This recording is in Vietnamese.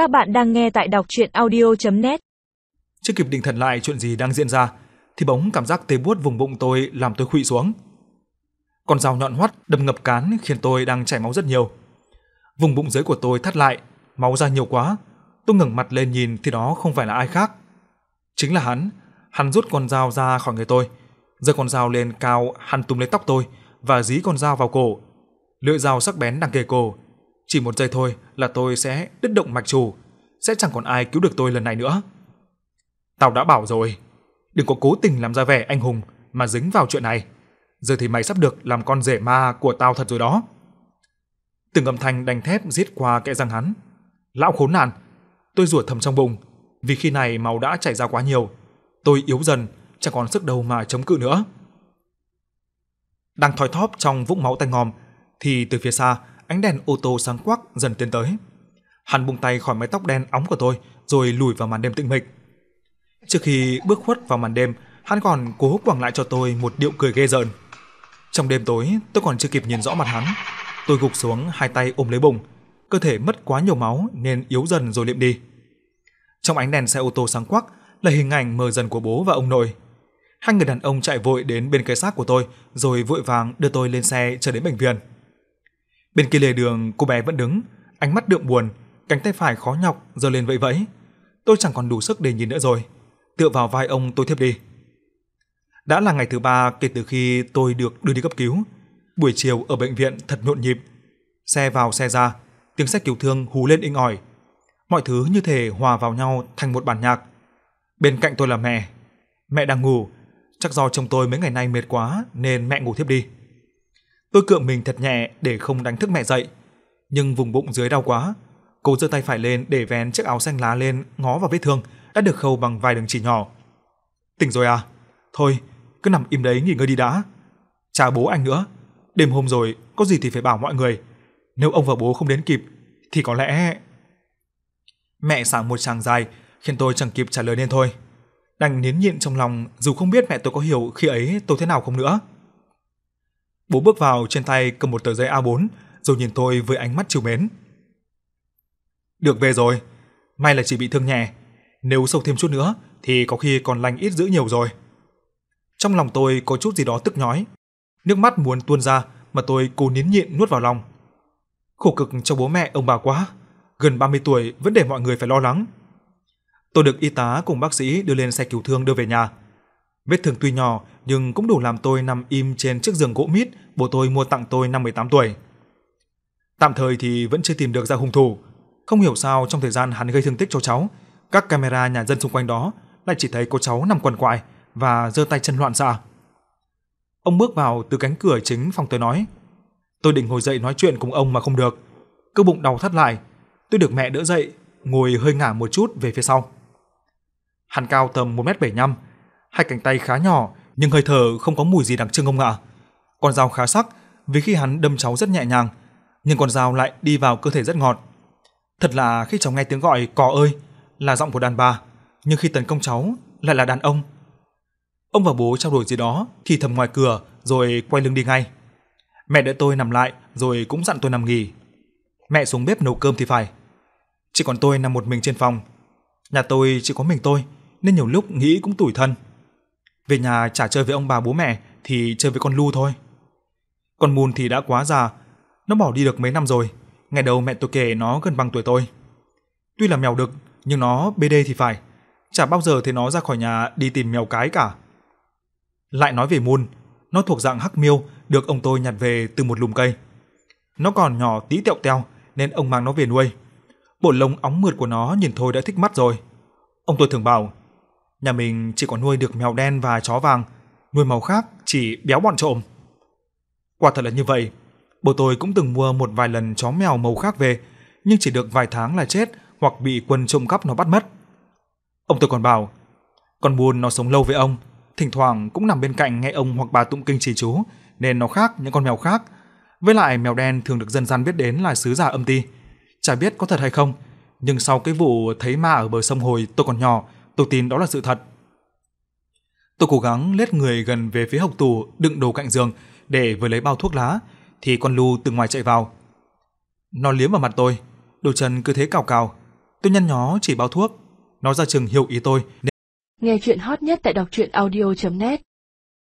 Các bạn đang nghe tại đọc audio net Chưa kịp định thần lại chuyện gì đang diễn ra, thì bỗng cảm giác tê buốt vùng bụng tôi làm tôi khuỵu xuống. Con dao nhọn hoắt đâm ngập cán khiến tôi đang chảy máu rất nhiều. Vùng bụng dưới của tôi thắt lại, máu ra nhiều quá. Tôi ngẩng mặt lên nhìn thì đó không phải là ai khác. Chính là hắn, hắn rút con dao ra khỏi người tôi, giơ con dao lên cao, hắn túm lấy tóc tôi và dí con dao vào cổ. Lưỡi dao sắc bén đang kề cổ, chỉ một giây thôi là tôi sẽ đứt động mạch chủ, sẽ chẳng còn ai cứu được tôi lần này nữa. Tao đã bảo rồi, đừng có cố tình làm ra vẻ anh hùng mà dính vào chuyện này. Giờ thì mày sắp được làm con rể ma của tao thật rồi đó. Từng âm thanh đanh thép giết qua kẽ răng hắn. Lão khốn nạn, tôi rủa thầm trong bụng, vì khi này máu đã chảy ra quá nhiều, tôi yếu dần, chẳng còn sức đâu mà chống cự nữa. Đang thoi thóp trong vũng máu tanh ngòm, thì từ phía xa, ánh đèn ô tô sáng quắc dần tiến tới. Hắn buông tay khỏi mái tóc đen óng của tôi, rồi lùi vào màn đêm tĩnh mịch. Trước khi bước khuất vào màn đêm, hắn còn cố quẳng lại cho tôi một điệu cười ghê rợn. Trong đêm tối, tôi còn chưa kịp nhìn rõ mặt hắn, tôi gục xuống hai tay ôm lấy bụng, cơ thể mất quá nhiều máu nên yếu dần rồi liệm đi. Trong ánh đèn xe ô tô sáng quắc là hình ảnh mờ dần của bố và ông nội. Hai người đàn ông chạy vội đến bên cái xác của tôi, rồi vội vàng đưa tôi lên xe trở đến bệnh viện. Bên kia lề đường, cô bé vẫn đứng, ánh mắt đượm buồn, cánh tay phải khó nhọc giơ lên vẫy vẫy. Tôi chẳng còn đủ sức để nhìn nữa rồi, tựa vào vai ông tôi thiếp đi. Đã là ngày thứ ba kể từ khi tôi được đưa đi cấp cứu. Buổi chiều ở bệnh viện thật nhộn nhịp. Xe vào xe ra, tiếng xe cứu thương hú lên inh ỏi. Mọi thứ như thể hòa vào nhau thành một bản nhạc. Bên cạnh tôi là mẹ. Mẹ đang ngủ, chắc do chồng tôi mấy ngày nay mệt quá nên mẹ ngủ thiếp đi. Tôi cựa mình thật nhẹ để không đánh thức mẹ dậy, nhưng vùng bụng dưới đau quá. Cô giơ tay phải lên để vén chiếc áo xanh lá lên ngó vào vết thương đã được khâu bằng vài đường chỉ nhỏ. Tỉnh rồi à? Thôi, cứ nằm im đấy nghỉ ngơi đi đã. chào bố anh nữa, đêm hôm rồi, có gì thì phải bảo mọi người. Nếu ông và bố không đến kịp, thì có lẽ... Mẹ sảng một tràng dài, khiến tôi chẳng kịp trả lời nên thôi. Đành nín nhịn trong lòng dù không biết mẹ tôi có hiểu khi ấy tôi thế nào không nữa. Bố bước vào trên tay cầm một tờ giấy A4 rồi nhìn tôi với ánh mắt trìu mến. Được về rồi, may là chỉ bị thương nhẹ, nếu sâu thêm chút nữa thì có khi còn lành ít dữ nhiều rồi. Trong lòng tôi có chút gì đó tức nhói, nước mắt muốn tuôn ra mà tôi cố nín nhịn nuốt vào lòng. Khổ cực cho bố mẹ ông bà quá, gần 30 tuổi vẫn để mọi người phải lo lắng. Tôi được y tá cùng bác sĩ đưa lên xe cứu thương đưa về nhà. Vết thương tuy nhỏ nhưng cũng đủ làm tôi nằm im trên chiếc giường gỗ mít bố tôi mua tặng tôi năm 18 tuổi. Tạm thời thì vẫn chưa tìm được ra hung thủ, không hiểu sao trong thời gian hắn gây thương tích cho cháu, các camera nhà dân xung quanh đó lại chỉ thấy cô cháu nằm quằn quại và giơ tay chân loạn xạ. Ông bước vào từ cánh cửa chính phòng tôi nói: "Tôi định ngồi dậy nói chuyện cùng ông mà không được, cơ bụng đau thắt lại, tôi được mẹ đỡ dậy, ngồi hơi ngả một chút về phía sau." Hắn cao tầm 1m75, hai cánh tay khá nhỏ nhưng hơi thở không có mùi gì đặc trưng ông ạ. Con dao khá sắc, vì khi hắn đâm cháu rất nhẹ nhàng, nhưng con dao lại đi vào cơ thể rất ngọt. Thật là khi cháu nghe tiếng gọi "cò ơi" là giọng của đàn bà, nhưng khi tấn công cháu lại là đàn ông. Ông và bố trao đổi gì đó thì thầm ngoài cửa rồi quay lưng đi ngay. Mẹ đỡ tôi nằm lại rồi cũng dặn tôi nằm nghỉ. Mẹ xuống bếp nấu cơm thì phải. Chỉ còn tôi nằm một mình trên phòng. Nhà tôi chỉ có mình tôi nên nhiều lúc nghĩ cũng tủi thân. Về nhà chả chơi với ông bà bố mẹ thì chơi với con Lu thôi. Con Moon thì đã quá già, nó bỏ đi được mấy năm rồi. Ngày đầu mẹ tôi kể nó gần bằng tuổi tôi. Tuy là mèo đực nhưng nó BD thì phải, chả bao giờ thấy nó ra khỏi nhà đi tìm mèo cái cả. Lại nói về Moon, nó thuộc dạng hắc miêu được ông tôi nhặt về từ một lùm cây. Nó còn nhỏ tí tẹo teo nên ông mang nó về nuôi. Bộ lông óng mượt của nó nhìn thôi đã thích mắt rồi. Ông tôi thường bảo, nhà mình chỉ có nuôi được mèo đen và chó vàng, nuôi màu khác chỉ béo bọn trộm. Quả thật là như vậy. Bố tôi cũng từng mua một vài lần chó mèo màu khác về, nhưng chỉ được vài tháng là chết hoặc bị quân trộm cắp nó bắt mất. Ông tôi còn bảo, con buôn nó sống lâu với ông, thỉnh thoảng cũng nằm bên cạnh nghe ông hoặc bà tụng kinh trì chú, nên nó khác những con mèo khác. Với lại mèo đen thường được dân gian biết đến là sứ giả âm ti. Chả biết có thật hay không, nhưng sau cái vụ thấy ma ở bờ sông hồi tôi còn nhỏ, tôi tin đó là sự thật. Tôi cố gắng lết người gần về phía hộc tủ đựng đồ cạnh giường để vừa lấy bao thuốc lá thì con Lu từ ngoài chạy vào. Nó liếm vào mặt tôi, đôi chân cứ thế cào cào. Tôi nhăn nhó chỉ bao thuốc, nó ra chừng hiểu ý tôi. Nghe chuyện hot nhất tại đọc truyện audio.net